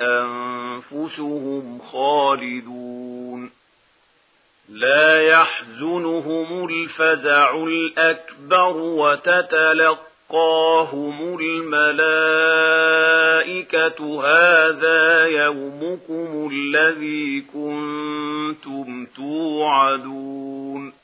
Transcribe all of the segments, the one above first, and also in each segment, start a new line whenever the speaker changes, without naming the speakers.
أنفسهم خالدون. لا يحزنهم الفزع الأكبر وتتلقاهم الملائكة. هذا يومكم الذي كنتم توعدون.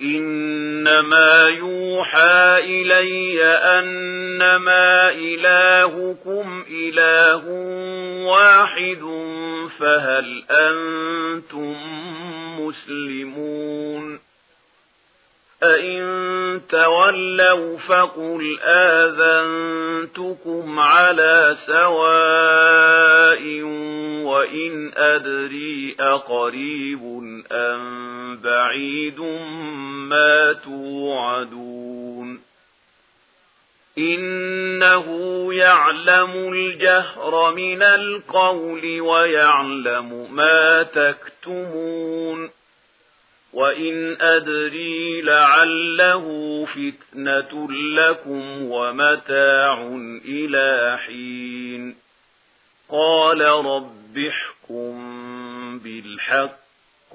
إنما يوحى إلي أنما إلهكم إله واحد فهل أنتم مسلمون؟ أَإِن تَوَلَّوْا فَقُلْ آذَنْتُكُمْ عَلَى سَوَاءٍ وَإِنْ أَدْرِي أَقَرِيبٌ أَمْ بعيد ما توعدون إنه يعلم الجهر من القول ويعلم ما تكتمون وَإِنْ أَدْرِي لَعَلَّهُ فِتْنَةٌ لَكُمْ وَمَتَاعٌ إِلَى حِينٍ قَالَ رَبِّ احْكُم بِالْحَقِّ